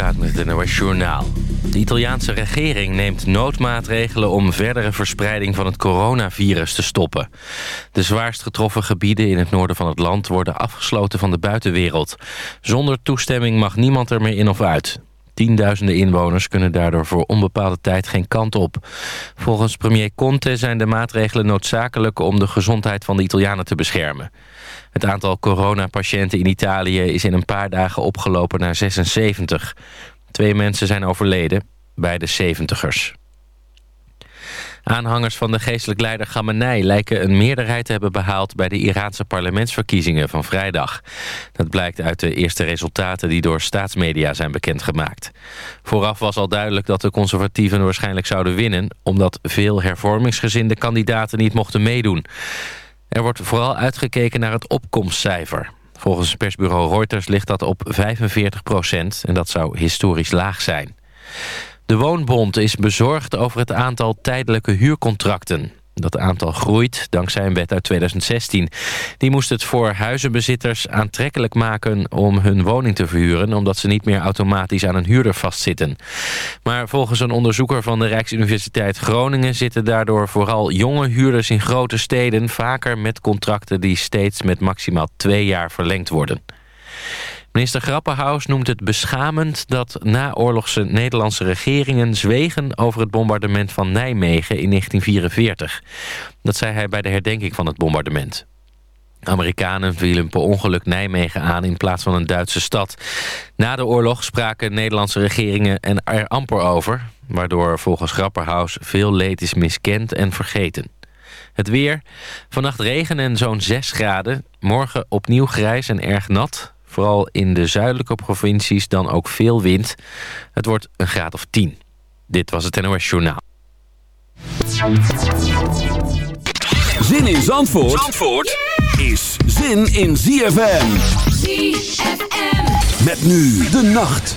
Het. De Italiaanse regering neemt noodmaatregelen om verdere verspreiding van het coronavirus te stoppen. De zwaarst getroffen gebieden in het noorden van het land worden afgesloten van de buitenwereld. Zonder toestemming mag niemand er meer in of uit. Tienduizenden inwoners kunnen daardoor voor onbepaalde tijd geen kant op. Volgens premier Conte zijn de maatregelen noodzakelijk om de gezondheid van de Italianen te beschermen. Het aantal coronapatiënten in Italië is in een paar dagen opgelopen naar 76. Twee mensen zijn overleden, beide 70ers. Aanhangers van de geestelijk leider Khamenei lijken een meerderheid te hebben behaald bij de Iraanse parlementsverkiezingen van vrijdag. Dat blijkt uit de eerste resultaten die door staatsmedia zijn bekendgemaakt. Vooraf was al duidelijk dat de conservatieven waarschijnlijk zouden winnen, omdat veel hervormingsgezinde kandidaten niet mochten meedoen. Er wordt vooral uitgekeken naar het opkomstcijfer. Volgens persbureau Reuters ligt dat op 45 procent en dat zou historisch laag zijn. De Woonbond is bezorgd over het aantal tijdelijke huurcontracten. Dat aantal groeit dankzij een wet uit 2016. Die moest het voor huizenbezitters aantrekkelijk maken om hun woning te verhuren... omdat ze niet meer automatisch aan een huurder vastzitten. Maar volgens een onderzoeker van de Rijksuniversiteit Groningen... zitten daardoor vooral jonge huurders in grote steden... vaker met contracten die steeds met maximaal twee jaar verlengd worden. Minister Grapperhaus noemt het beschamend dat naoorlogse Nederlandse regeringen zwegen over het bombardement van Nijmegen in 1944. Dat zei hij bij de herdenking van het bombardement. Amerikanen vielen per ongeluk Nijmegen aan in plaats van een Duitse stad. Na de oorlog spraken Nederlandse regeringen er amper over... waardoor volgens Grapperhaus veel leed is miskend en vergeten. Het weer. Vannacht regen en zo'n 6 graden. Morgen opnieuw grijs en erg nat. Vooral in de zuidelijke provincies dan ook veel wind. Het wordt een graad of 10. Dit was het NOS Journaal. Zin in Zandvoort, Zandvoort is zin in ZFM. ZFM. Met nu de nacht.